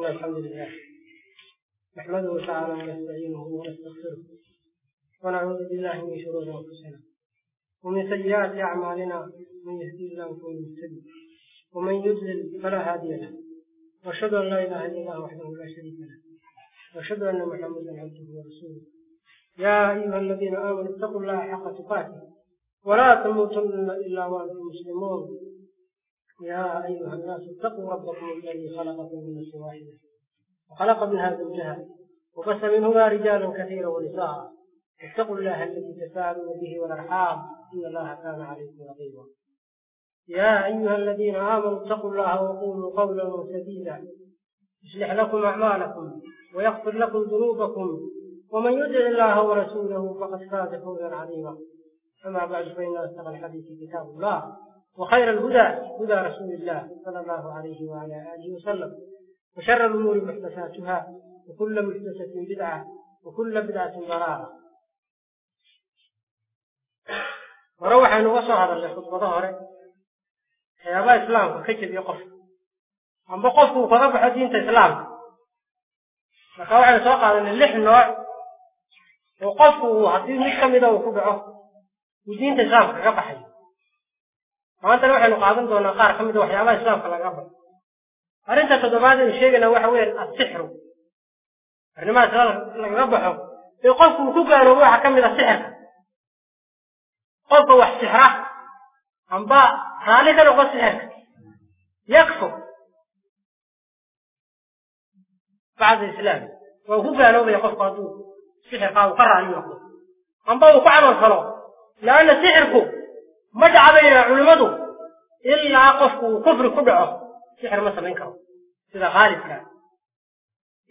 إن الحمد لله نحمده تعالى ونستعينه ونستغفره ونعوذ بالله من شرور أنفسنا ومن سيئات أعمالنا من يهدي الله فهو المهتدي ومن يضلل فلا هادي له وأشهد أن لا إله إلا الله وحده لا شريك له وأشهد أن محمدا عبده ورسوله. يا أيها الذين آمنوا اتقوا الله حق تقاته ولا تموتن إلا وأنتم مسلمون. يا أيها الناس اتقوا ربكم الذي خلقكم من نفس واحدة. وخلق منها زوجها. وبث منهما رجالا كثيرا ونساء. اتقوا الله الذي تساءلون به والأرحام. إن الله كان عليكم رقيبا. يا أيها الذين آمنوا اتقوا الله وقولوا قولا سديدا. يصلح لكم أعمالكم ويغفر لكم ذنوبكم. ومن يطع الله ورسوله فقد فاز فوزا عظيما. أما بعد فإن أصدق الحديث كتاب الله. وخير الهدى هدى رسول الله صلى الله عليه وعلى آله وسلم. وشر الأمور محدثاتها وكل محدثة بدعة وكل بدعة ضلالة. وروح أن وصل هذا اللي خطب ظهره. يا أبا إسلام كيف يقف. أم بقفه فضف حدين تسلام لقد أعلم سواقع أن اللح النوع وقفه حدين مش كم إذا وكبعه ودين تسلام كقفع maantana waxaynu qaadan doonaa qaar ka mida waxyaabaha islaamka lagaga baxo arrinta toddobaad aynu sheegaynaa waxa weeye asixru arrimaha islaamka lagaga baxo ee qofku uu ku gaaroobo waxa ka mid a sixirka qofka wax sixra amba raalli ka noqo sixirka yakfur bacda islaam waa uu ku gaaloobaya qofku hadduu sixirkaa uu ka raalli noqdo amba uu ku camal falo leanna sixirku مدعبين علمته إلا قفه كفر كبعه. سحر مثلا ينكره سيدا غالب كان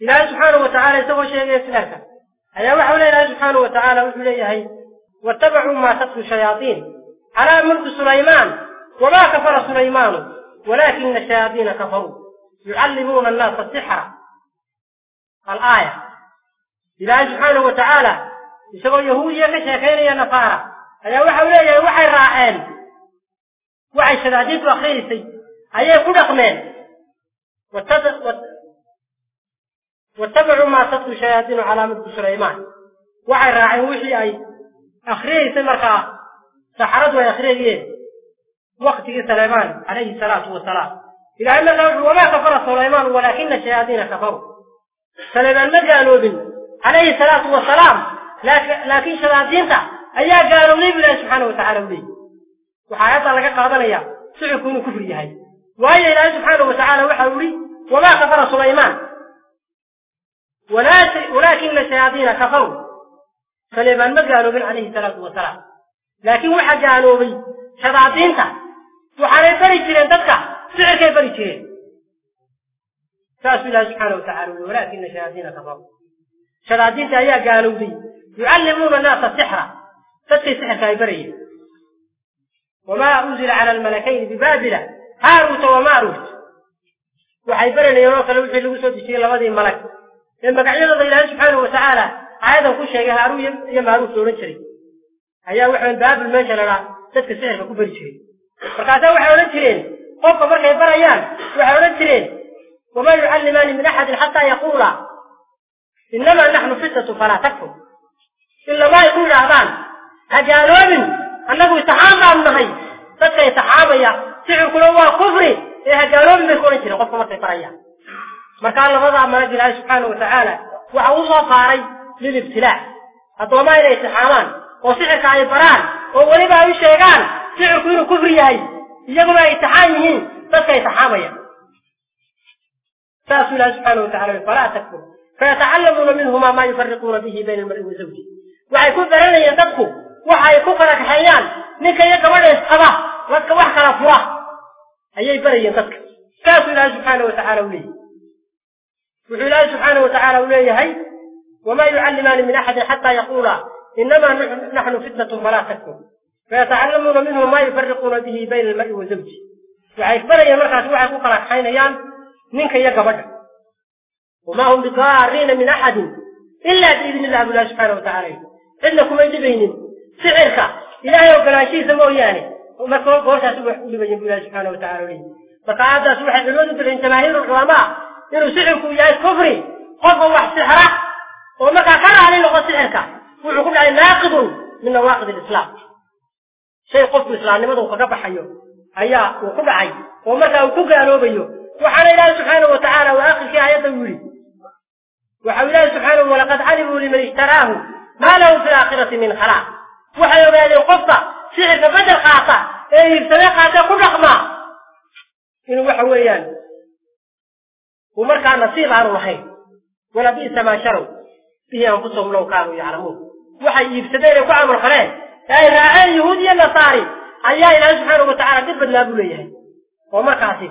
إله سبحانه وتعالى سوى شيء من يسلاته أي وحول إله سبحانه وتعالى وحول إيهي واتبعوا ما تطل الشياطين. على ملك سليمان. وما كفر سليمان. ولكن الشياطين كفروا. يعلمون الناس السحر. الآية. إله سبحانه وتعالى. يسوى يهودية يا ينفاره يا نصارى أيا وحا وليه وحي راعين وحي شداديد وخيرسي أيا كدقمين واتبعوا ما تتلو الشياطين على ملك سليمان وحي راعين وحي أي akhriyaysa markaa saxaradu ay akhriyayeen waktigii sulaymaan calayhi salaatu wasalaam ilahay markaa wuxuu wamaa kafara sulaymaan walaakina shayaadiina kafaruu sulaymaan ma gaaloobin calayhi salaatu wasalaam laakiin shayaadiinta ayaa gaalowday bu ilahi subxaana watacala u leeyay waxaa aayadda laga qaadanaya sixirku inuu kufri yahay waayo ilaahay subxaana watacaala waxa uu yihi wamaa kafara sulaymaan walaakina shayaadiina kafaruu sulaymaan ma gaaloobin calayhi salaatu wasalaam laakiin waxaa gaaloobay shadaadiinta waxaanay bari jireen dadka sixirkay bari jireen saasuu ilahi subxaana watacala ui walaakina shayaadiina kafaru shadaadiinta ayaa gaalowday yucallimuuna annaasa sixra تتي سحر كايبري وما أنزل على الملكين ببابلة هاروت وماروت. وحي برنا يا روك لو في الوسط الشيء لغادي الملك. لما قعدنا ضي الله سبحانه وتعالى عايز أقول شيء. هارو يم يم هارو سو نشري هيا وحنا باب المنشر لا تتك سحر كوبر شيء. فقعدا وحنا نشرين قف برك يا بريان وحنا نشرين وما يعلمان من أحد حتى يقول إنما نحن فتة فلا تكفر. إلا ما يقول أبان bay ku odhan jireen qofka markay barayaan markaa labadaa malag ilaahay subxaana watacaala waxa uu soo saaray lilibtilaa addoomaa inay itixaamaan oo sixirka ay baraan oo weliba ay u sheegaan sixirku inuu kufri yahay iyaguna ay itixaam yihiin dadka itixaamaya saasuu ilahi subxaana watacala falaa takfur fayatacallamuuna minhuma maa yufariquuna bihi bayna almar'i wa zawji waxay ku dadku waxa ay ku kala kaxeeyaan ninka iyo gabadha isqaba dadka wax kala fura ayay barayeen dadka saasuu ilaahi subxaana watacaala u leeyahy wuxuu ilaahi subxaana watacaala u leeyahay وما يعلمان من أحد حتى يقولا إنما نحن فتنة فلا تكفر. فيتعلمون منه ما يفرقون به بين المرء وزوجه. وعيكبر مركز وحي كوكلا حينيان منك يقبل وما هم بضارين من أحد إلا بإذن الله بالله سبحانه وتعالى. إنكم يجبين سعرك. إلهي وقناشي سموه يعني. وما قوشها سبح قولي بجنب الله سبحانه وتعالى وليه. فقعد سبح الحلود في الانتماهير الغلماء إنه سعرك يا كفري. قفوا واحد سحرة. وما قفر عليه لغة سعرك. وعقول عليه ناقض من نواقض الإسلام. شيء قف مثل عن مدو فقب حيو؟ هيا وقب عي. وما كوكا نوبيو وحنا إلى سبحانه وتعالى وآخر شيء آية يولي وحول الله سبحانه ولقد علموا لمن اشتراه ما له في الآخرة من خلاق. Waxay ogaadeen qofka sixirka bedel qaata ee iibsade qaatee ku dhaqmaa inuu waxa weeyaan uu markaa nasiib aanu lahayn wala bi'sa maa sharow bihi anfusahum low kaanuu yaclamuun waxay iibsadeen ee ku camal faleen ee ay raaceen yahuud iyo nasaari ayaa ilaahay subxaanahu watacaala dib badnaa buu leeyahay oo markaasi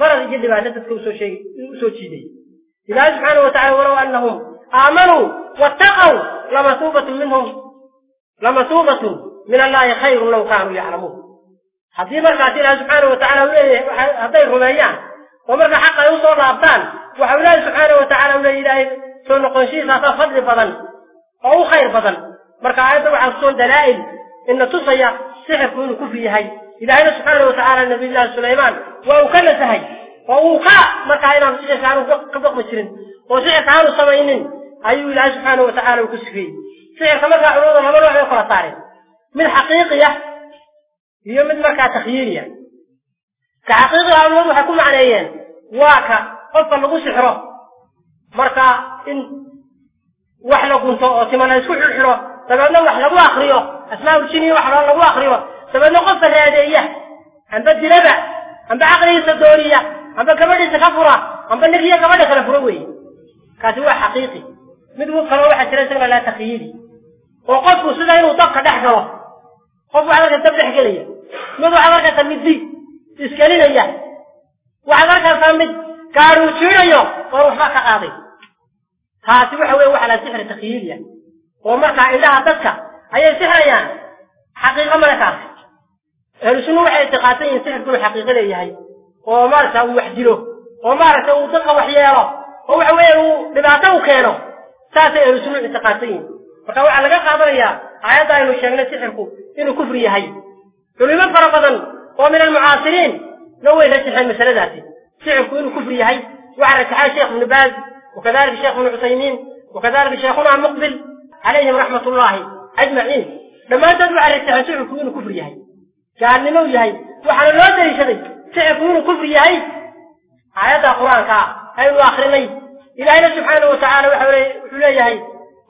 marad iyo dhibaato dadka usoo sheegi usoo jiiday ilaahay subxaanahu watacala walow annahum aamanuu wattaqaw lamasuubatun minhum لما لمثوبة من الله خير لو كانوا يعلمون حديث مرقات الله سبحانه وتعالى هذي رميان ومرقى حقا يوصر لأبطان وحول الله سبحانه وتعالى ولي إلهي سنة قنشيسة فضل فضل أو خير فضل مرقى عيسى وعن سون دلائل إن تصيى سحر كون كفي هاي إلهي سبحانه وتعالى النبي الله سليمان وهو كلس هاي وهو خاء مرقى عيسى سحر كون كفي هاي وسحر كون كفي هاي أيو سبحانه وتعالى وكسفيه سيرك مركا حروضا مبلو حيو كرطاري من حقيقية هي من مركا تخييرية. كحقيقية عمرو حكوم عليين واكا قفا لغو سحره مركا إن وحنا كنتو أو تمانا يسكو حرحره سبعنا وحنا لغو أخريو. أسماء الشيني وحنا لغو أخريو. سبعنا قفا هادية عن بدي لبع عن بعقلية الدولية. عن بكبرية سخفرة عن بنقية كبرية سخفروي كاتوا حقيقي. من هو كلام واحد ثلاثة لا تخيلي arkaysaa mid gaadhuu jiidayo oon waxba ka qaaday taasi waxa weye waxa la sixri takhyiiliya oo markaa indhaha dadka ayay sixrayaan xaqiiqo male kaasi ahlu sunna waxay ictiqaadsan yihin sixirku inuu xaqiiqo leeyahay oo maaragta uu wax dilo oo maaragta uu dadka wax yeelo oo waxa weeye uu dhibaato u keeno saasay ahlu sunna ictiqaadsan yihin marka waxaa laga qaadanayaa aayadda aynu sheegnay sixirku inuu kufri yahay culimo fara badan oo min almucaasiriin na way rajaxeen masaladaasi sixirku inuu kufri yahay waxaa rajaxay sheekh ibnu baaz وكذلك شيخ ابن عثيمين وكذلك شيخنا مقبل عليهم رحمة الله أجمعين لما تدعو على التهجع يكون كفر يهي قال لنو يهي وحنا لو دري شدي سيكون كفر يهي آيات القرآن كا أي آخرين إلهنا سبحانه وتعالى وحولي يهي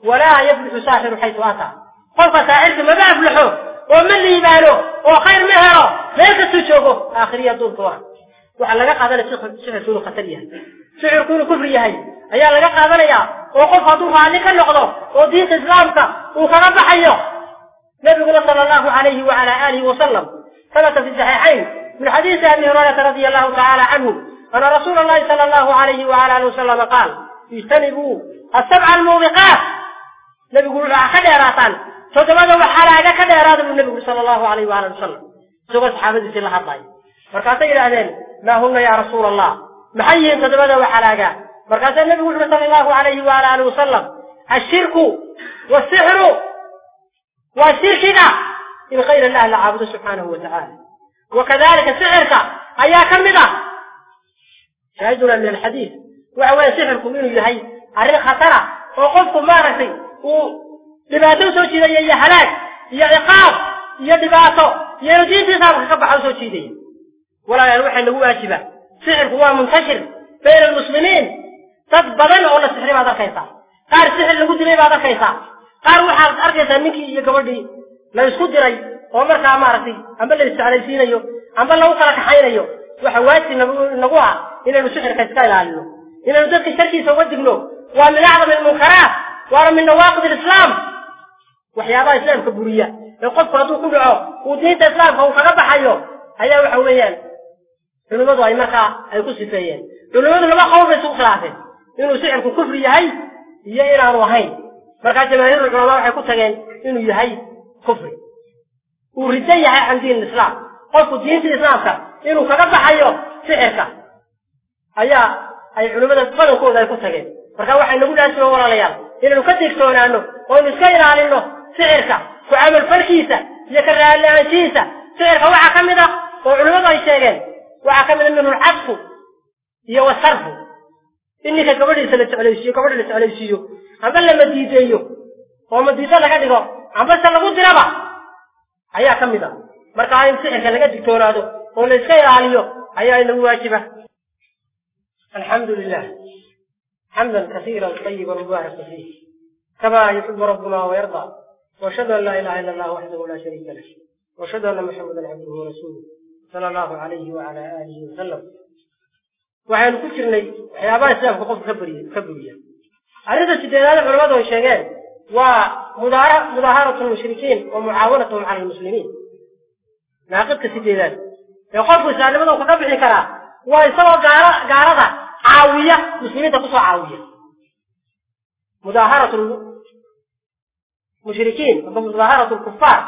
ولا يفلح ساحر حيث أتى. قلت ساحر ما بيفلحه ومن اللي يباله؟ وخير مهره. ما يكتب تشوفه. آخرية طول طوال. وعلى لقى هذا الشيخ سحر كونه قتليا. سحر كونه هي هاي أيا لقى هذا ليا وقف هدوه عليك اللقضة وديك إسلامك. وكرب حيه. النبي صلى الله عليه وعلى آله وسلم. ثبت في الصحيحين. من حديث أبي هريرة رضي الله تعالى عنه أن رسول الله صلى الله عليه وعلى آله وسلم قال اجتنبوا السبع الموبقات. نبي يقول عا آه، كذا راتان. سو تما ذا وحالة عا كذا راد من النبي صلى الله عليه وآله وسلم. سو بس حافظ في الله طاي مركاتا إلى أذن ما هن يا رسول الله؟ محيي أنت تما ذا وحالة عا مركاتا النبي يقول صلى الله عليه وآله وسلم الشرك والسحر والشركنا. إن غير الله لا عبد سبحانه وتعالى. وكذلك سحرك. أيا كم ذا شاهدنا من الحديث. وعوان سحركم إنه يهي. أريد خطرة. وقفكم ما رسي. Dhibaato usoo jiidaya iyo halaag iyo ciqaab iyo dhibaato iyo inuu diinta islaamka ka baxa usoo jiidaya walaalayaal waxaa nagu waajiba sixirku waa muntashir bayna almuslimiin dad badan oo la sixray baad arkaysaa qaar sixir lagu dilay baad arkaysaa qaar waxaad arkaysaa ninkii iyo gabadhii la isku diray oo markaa maaragtay amba la isjeclaysiinayo amba lagu kala kaxaynayo waxa waajib nagu ah inaynu sixirka iska ilaalino inaynu dadka sharkiisa uga digno waa min acdam almunkaraat islaamka buriya ee qofku hadduu ku dhaco uu diinta islaamka uu kaga baxayo ayaa waxa weeyaan culimmadu ay markaa ay ku sifeeyeen culimmadu laba qowl bay isugu khilaafeen inuu sixirku kufri yahay iyo inaanu ahayn markaa jamaahiirul culamaa waxay ku tageen inuu yahay kufri uu ridan yahay can diin islaam qofku diinta islaamka inuu kaga baxayo sixirka ayaa ay culimmada badankooda ay ku tageen marka waxay nagu dhaasima walaalayaal inaynu ka digtoonaano oo aynu iska ilaalino sixirka ku camalfalkiisa iyo ka raallaanshihiisa sixirka waxaa ka mid ah oo culimmadu ay sheegeen waxaa ka mid a minhu lcadfu iyo wasarfu in ninka gabadhiisa la jeclaysiiyo gabadha la jeclaysiiyo amba lama diideeyo oo madiido laga dhigo amba se lagu diraba ayaa ka mid a. Markaa in sixirka laga digtoonaado oo la iska ilaaliyo ayaa inagu waajiba. Alxamdu lilah xamdan kasiira طayiba mubaaraka fiih kama yuxibu rabbuna wayarda واشهد ان لا اله الا الله وحده لا شريك له واشهد ان محمدا عبده ورسوله sala allahu calayhi wacala aalihi wasalam waxaynu ku jirnay waxyaabaha islaamka qofka ka buriy ka buriya arrinta sideedaada culamadu ay sheegeen waa mudaara mudaaharatu lmushrikiin wa mucaawanatuhum cala almuslimiin naaqidka sideedaad ee qofku islaamnimadu kaga bixi karaa waa isagoo gaala gaalada caawiya muslimiinta kusoo caawiya mudaaharatu mushrikiin aba mudaaharatu lkufaar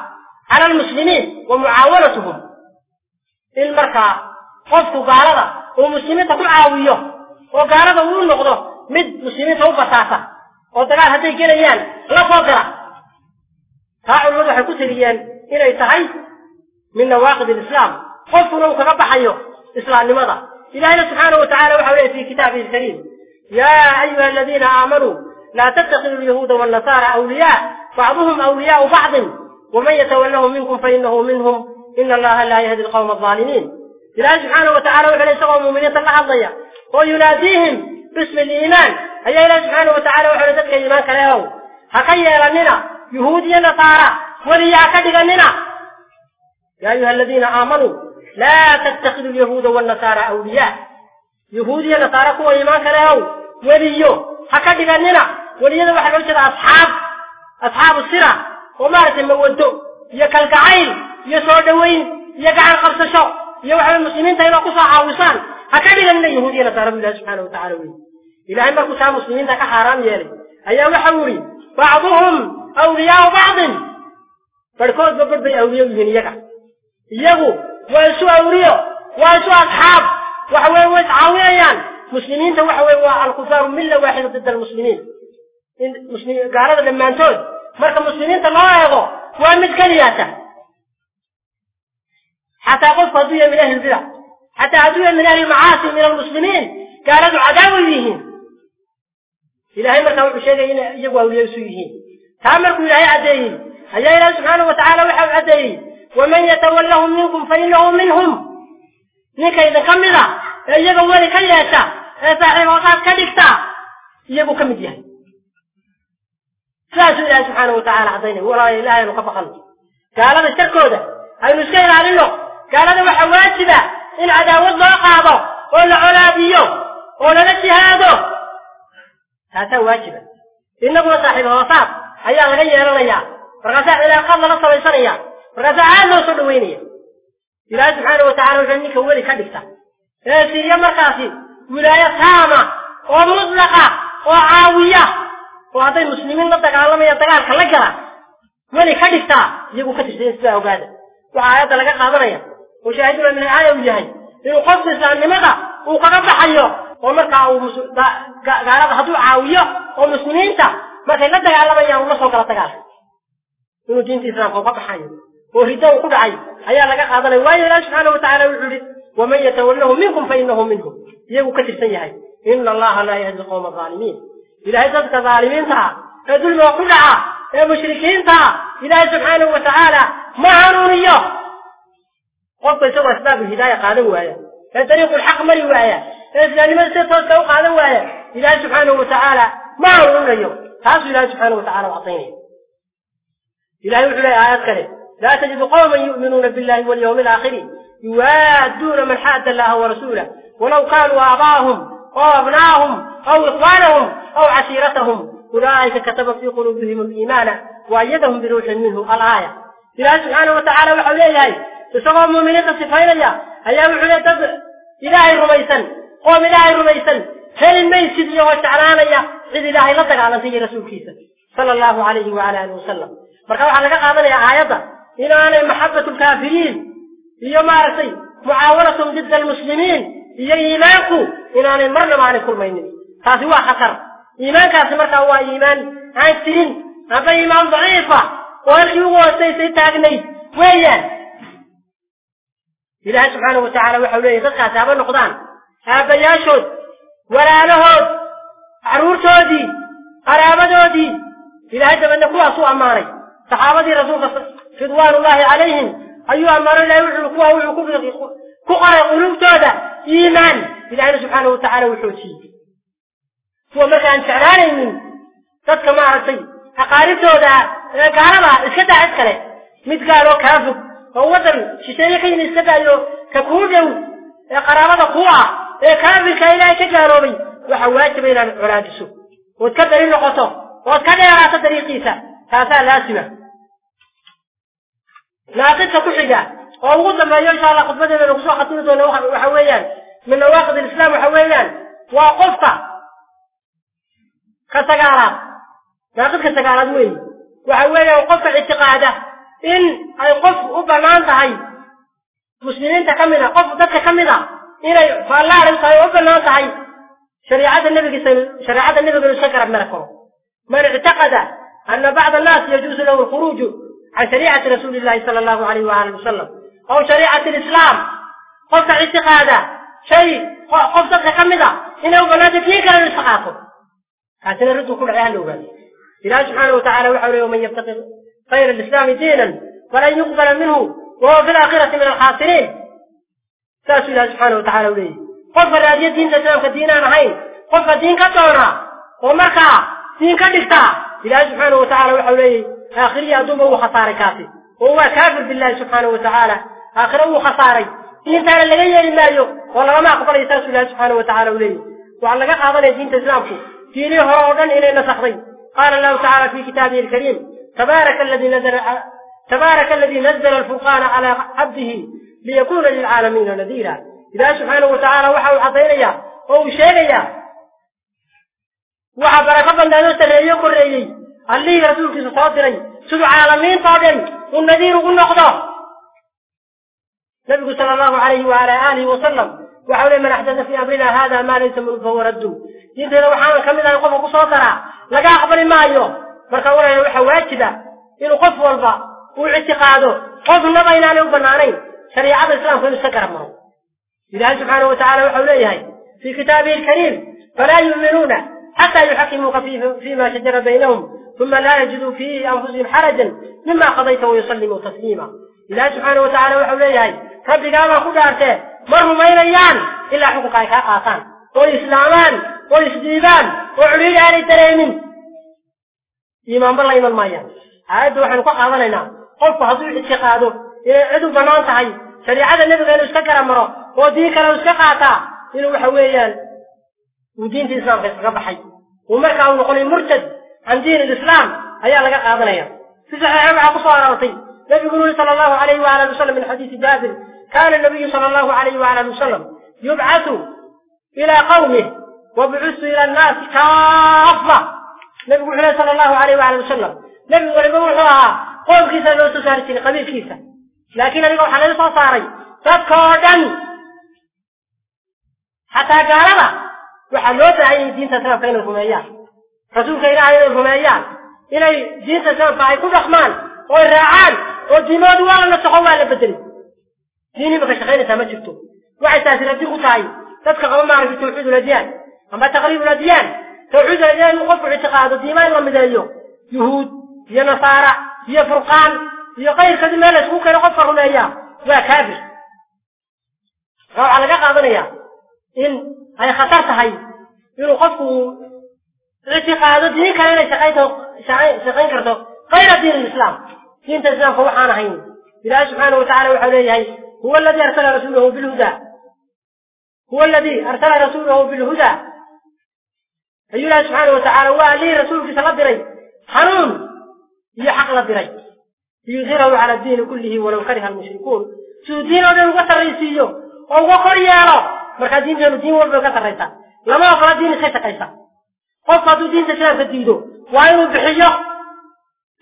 cala almuslimiin wa mucaawanatuhum in markaa qofku gaalada uu muslimiinta ku caawiyo oo gaalada uu noqdo mid muslimiinta u bataasa oo dagaal hadday gelayaan la soo dira taa culimadu waxay ku tiriyeen inay tahay إلهنا سبحانه وتعالى وحوله في كتابه الكريم. يا أيها الذين آمنوا لا تتخذوا اليهود والنصارى أولياء. بعضهم أولياء بعض. ومن يتولهم منكم فإنه منهم. إن الله لا يهدي القوم الظالمين. إلهي سبحانه وتعالى وحوله سقوا مؤمنية الله الضياء وينازيهم باسم الإيمان. هيا إلى سبحانه وتعالى وحوله ذلك إيمانك لهم هكي لنا يهودي نصارى. ولي أكد لنا يا أيها الذين آمنوا لا تتخذوا اليهود والنصارى أولياء. يهودي النصارى كوا إيمان كلاهو وليو حكا دغاننا وليو دو حكا أصحاب. أصحاب السرة. وما رأت ودو يا كالكعين. يا سودوين يا كعن خمسة شو يا وحنا المسلمين تاينا قصة عاوسان. حكا دغاننا يهودي النصارى بالله سبحانه وتعالى. وين إلى أن بقصة المسلمين تاكا حرام يالي. أيام وحوري بعضهم أولياء بعض. فالكوز ببرد أولياء يهنيكا. يهو nasaara bu ilahi subxaana watacala wey ilahay markuu taa muslimiinta ka xaaraam yeelay ayaa waxau yihi bacduhum awliyaau bacdin barhkoodba barh bay awliye u yihiin iyaga iyagu waa isu awliyo waa isu asxaab waxa weye way iscaawinayaan muslimiinta waxa weye waa alkufaaru milla waaxida dida almuslimiin in gaalada dhammaantood marka muslimiinta loo eego waa mid ومن يتولهم منكم فإنه منهم. نيكا إذا كملا يجب أولي كي يأتا؟ يأتا عراقات كدكتا يجب كمديا فلاسو الله سبحانه وتعالى عطيني ورا لا ينقف خلقي قال هذا الشكو ده هاي نسكين على اللغ قال هذا وحواتي ده إن عداو الله قابو ولا علابيو ولا نشهادو هذا واجب إنه صاحب وصاب هيا غير رنيا فرغسا إلى قبل نصر يصنيا markaasaa aad loo soo dhaweynaya ilaahay subxaana watacala wuxuu ninka weli ka dhigta ee siiya markaasi wilaayo taama oo mutlaqa oo caawiya oo hadday muslimiin la dagaalamaya dagaalka la gala weli ka dhigtaa iyagu ka tirsayen sidaa ogaada waxaa aayadda laga qaadanaya oo shaahiduna min aaya uu yahay inuu qofku islaamnimada uu kaga baxayo oo markaa uu gaalada hadduu caawiyo oo muslimiinta markay la dagaalamayaan uu la soo gala dagaalka inuu diinta islaamka uga baxayo oo riddo uu ku dhacay ayaa laga qaadanaya waayo ilaahi subxaana watacala wuxuu yihi waman yatawallahu minkum fa inahu minhum iyagu ka tirsan yahay ina allaha laa yahdi qowma aalimiin ilahay dadka aalimiinta ah ee dulmiga ku dhaca ee mushrikiinta ah ilaahay subxaanahu watacaala ma hanuuniyo qofka isagoo asbaab hidaaya qaadan waaya ee dariiqulxaq mari waaya ee islaamnimada sida tooska u qaadan waaya ilaahay subxaanahu watacaala ma hanuuninayo taasuu ilahay subxaanahu watacala u cadaynaya ilahay wuxuu leeyahy aayad kale لا تجد قوما يؤمنون بالله واليوم الآخر يوادون من حاد الله ورسوله. ولو كانوا آباهم أو أبناهم أو إخوانهم أو عشيرتهم أولئك كتب في قلوبهم الإيمان وأيدهم بروح منه الآية. إلى سبحانه وتعالى وحوليه تسوى مؤمنين تصفين يا أيام الحلية تبع إلهي رميسا قوم إلهي رميسا. هل الميسد يوم التعلان يا إذ إلهي لطق على سي رسول كيسا صلى الله عليه وعلى آله وسلم. مركب على قادة يا آياتا inaanay maxabatu lkaafiriin iyo maaragtay mucaawanatum didda almuslimiin iyo iimaanku inaanay marnaba aanay kulmaynin taasi waa khatar iimaankaasi markaa waa iimaan aan jirin amba iimaan daciifa oo halkii ugu hoosaysay taagnayd weeyaan ilaahay subxaanahu watacaala waxau leeyahy dadkaasi haba noqdaan aabbayaashood walaalahood carruurtoodii qaraabadoodii ilaahay dabeedna kuwaasuu ammaanay saxaabadii rasuulka ridwaanullaahi calayhim ayuu ammaanay ilahay wuxuu wuxuu ku qoray quluubtooda iimaan. Ilahayna subxaana wa tacaala wuu xoojiyey kuwa marka aan jeclaanaynin dadka maaragtay aqaaribtooda gaalada iska daa cid kale mid gaaloo kaa fog oo waddan shisheeye ka yimi iska daayo ka kuu dhow ee qaraabada kuu ah ee kaafirka ilaahay ka gaaloobay waxa waajiba inaad colaadiso ood ka dari noqoto ood ka dheeraato dariiqiisa taasaa laasima ناقصة كحجة وقلت لما يقول إن شاء الله خطبتنا نقصوا خطيرة وحويا من نواقض الإسلام وحويا وقفة كالسقارة ناقصة كالسقارة دوين. وحويا وقفة الاتقادة إن القف أبنان تهي مسلمين تكمدة قف ذات تكمدة إن فالله رمسة أبنان تهي شريعة النبي صل... شريعة النبي صلى الله عليه وسلم من اعتقد أن بعض الناس يجوز له الخروج عن شريعة رسول الله صلى الله عليه وآله وسلم. أو شريعة الإسلام. قلت اعتقادا شيء. قلت لكمدا إنه بلاد فيك أن يسقاكم. كاتنا نرد كل عيان لوغان إلى سبحانه وتعالى وحوله ومن يبتقي غير الإسلام دينا ولن يقبل منه وهو في الآخرة من الخاسرين. تاسو إلى سبحانه وتعالى وليه. قلت فرادية دين الإسلام كدينا عين قلت الدين كتورا ومكة دين كدكتا إله سبحانه وتعالى وحوليه آخرية أدوبة وخسارة كافي. وهو كافر بالله سبحانه وتعالى. آخره وخسارة دين تانا لغاية المايو والله ما أقبل يسأسوا الله سبحانه وتعالى وليه وعلى لقى قادنا دين تسلامكم ديني هرودن إلى نسخضين قال الله تعالى في كتابه الكريم تبارك الذي نزل تبارك الذي نزل الفرقان على عبده ليكون للعالمين نذيرا. إذا سبحانه وتعالى وحا وحطينيا أو شيغيا وحا بركة بندانو سريو كريي اللي رسولك صادري سدو عالمين صادري والنذير والنقضة نبي صلى الله عليه وعلى آله وسلم وحول من أحدث في أمرنا هذا ما ليس منه فهو رد ينتهي وحانا كمنا يقف قصوتنا لقى أقبل ما يوم marka walaal waxa waajiba inuu qof walba uu ictiqaado qofnaba inaanay u banaanayn shariicada islaamka inuu iska garab maro ilaahay subxaanahu watacaala waxau leeyahay fii kitaabihi alkariim falaa حتى يحكموا فيما شجر بينهم ثم لا يجدوا في أنفسهم حرجا مما قضيت ويسلموا تسليما. إلى سبحانه وتعالى وحوليه ربي قام أخذ أرته مره ما يليان إلا حقوق آخان. وإسلامان وإسديبان وعلي على التريمين إيمان بالله إيمان مايان هذا هو حنقاء أولينا قلت هذا هو حتشيق هذا إيه، عدو بنان تحي شريعة النبي غير اسكاك رمرو وديك لو اسكاك آتا إنه حويان diinta islaamka iskaga baxay uu markaa uu noqonay murtad can diin alislaam ayaa laga qaadanaya si saxiixa waxaa kusoo aroortay nabigu nuri sala allahu alayhi waala ali wasalam min xadiisi jaabir kaana nabiyu sala allahu alayhi waala ali wasalam yubcathu ilaa qawmih wabucustu ila annaasi kaafa nabigu wuxuu lehy sala allahu alayh waali wasalam nebi waliba wuxuu ahaa qoomkiisa loo soo saari jiray qabiilkiisa laakiin aniga waxaa laga waxaa loo baahanyay diinta islaamka inay rumeeyaan rasuulka ilaahay inay rumeeyaan inay diinta islaamka ay ku dhaqmaan oo ay raacaan oo diimoodu waa la nasaxo waa la bedelay diin imika shaqaynaysaa ma jirto waxay taasi radi ku tahay dadka qaba maaragtay tawxiid uladyaan ama taqriib uladyaan tawxiid uladyaan inuu qofku ictiqaado diimaa in la mideeyo yuhuud iyo nasaara iyo furqaan iyo kayrkadi meel la isku keeno qofka rumeeya waa kaafir waxaa laga qaadanaya in ay khatar tahay inuu qofku ictiqaado diin kale inay shaqayn karto kayra diin alislaam diinta islaamka waxaan ahayn ilaahi subxaanahu watacala waxau leeyahay huwa aladi arsala rasuulahu bilhuda huwa aladi arsala rasuulahu bilhuda ayuu ilaahi subxaanahu watacala waa allihii rasuulkiisa la diray hanuun iyo xaq la diray liyudhirahu cala diini kullihi walaw kariha almushrikuun siduu diin oo dhan uga sarraysiiyo oo uga kor yeelo markaa diinteenu diin walba ka sarraysa لما أفرد ديني خيطة قيسة قصة دو دين تشلاف الدين دو. وأين البحية؟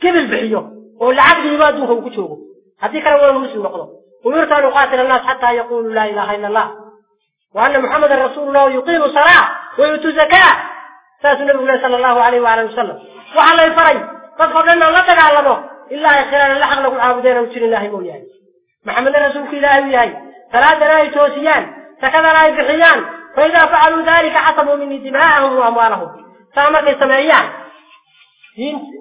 كيف البحية؟ والعقد يبادوه وكتوه هذيك الأولى المسلم يقول ومرت أن يقاتل الناس حتى يقول لا إله إلا الله. وأن محمد رسول الله يقيم صلاة ويؤتوا زكاة ساس النبي صلى الله عليه وعلى وسلم. وعلى الفري قد قلنا الله تعلمه إلا خلال الحق لكم عابدين وشر الله مولاي. محمد رسول الله وياي ثلاثة لا توسيان. ثلاثة لا بحيان. فإذا فعلوا ذلك عصبوا مني دماءهم وأموالهم. فما في السماعية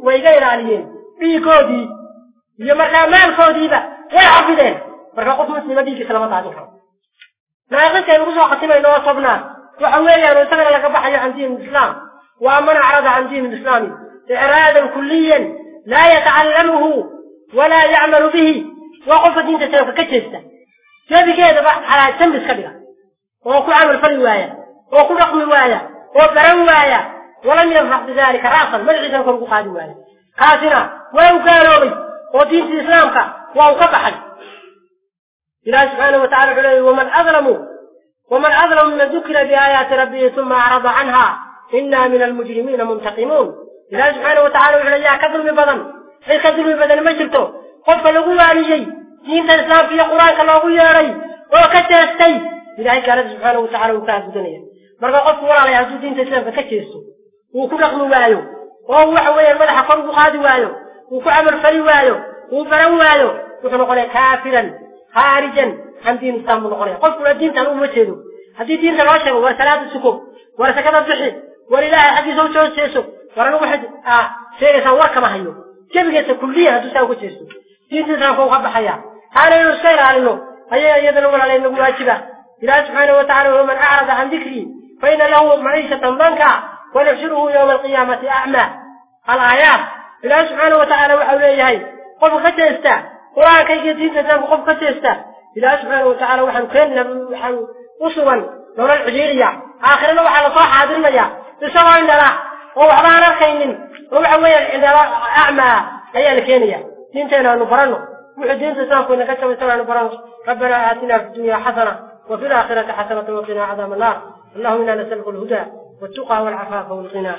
وإذا إراليين في كودي يوم الأمان كودي با يا عبدين فرقا قف مسلمة بيك سلامة عليها ما يقول كأن رسوا قسمة إنه أصبنا وحويل يعني سمع لك بحي عن دين الإسلام. وأمن عرض عن دين الإسلام. إعرادا كليا لا يتعلمه ولا يعمل به. وقفت انت سوف تسلف كتشفته كيف كيف بحث على تمس كبيرة. وكو عمل فل وايا وكو بقوي وايا وبرن وايا ولم يرفع بذلك راسا بل عيسى كرقو قاد وايا. قاسنا وين كانوا بي ودين الإسلام كا وهو كبحا إلى سبحانه وتعالى علي ومن أظلم ومن أظلم من ذكر بآيات ربه ثم أعرض عنها إنا من المجرمين منتقمون. إلى سبحانه وتعالى علي كذل بضن أي كذل بضن ما جبته؟ قف لغوا عن شيء دين الإسلام في القرآن الله أقول يا ري وكتستي إلهي قال سبحانه وتعالى وكهف الدنيا مرقى قفوا ولا عليها سودين تسلم فكيسوا وكل أقل وايو. وهو حوية الملحة قرب خادي وايو. وكعمل فلي وايو. وفرو وايو. وكما قلنا كافرا خارجا. عن دين السلام من قرية قفوا الدين تعالوا مجهدوا هذه دين تلوشه ورسالة السكوب. ورسكة الضحي ولله حدي سوى سوى سيسو ورنو واحد سيئة سوى كما هيو كيف يجب كلية هدو سوى كتسو دين تلوشه وقب حياة هذا يجب على الله هيا يدنو علينا نقول هكذا subxaanahu watacala waman acrada can dikrii fa ina lahu maciishatan danka ونحشره يوم القيامة أعمى. الآيات. إله سبحانه وتعالى وحو ليهي قف كتيستا قرآن كي تسام قف كتيستا إله سبحانه وتعالى وحن كنا وحن أصوا نور العجيرية. آخرنا وحن صاح عادرنا يا بسوا إن لا. وحبانا الخينين وحوية عند أعمى. هي الكينية. دينتنا نفرنه وحدين تسام كنا كتب سوا نفرنه ربنا آتنا في الدنيا حسنة. وفي الآخرة حسنة وقنا عذاب النار. اللهم إنا نسألك الهدى والتقى والعفاف والغنى.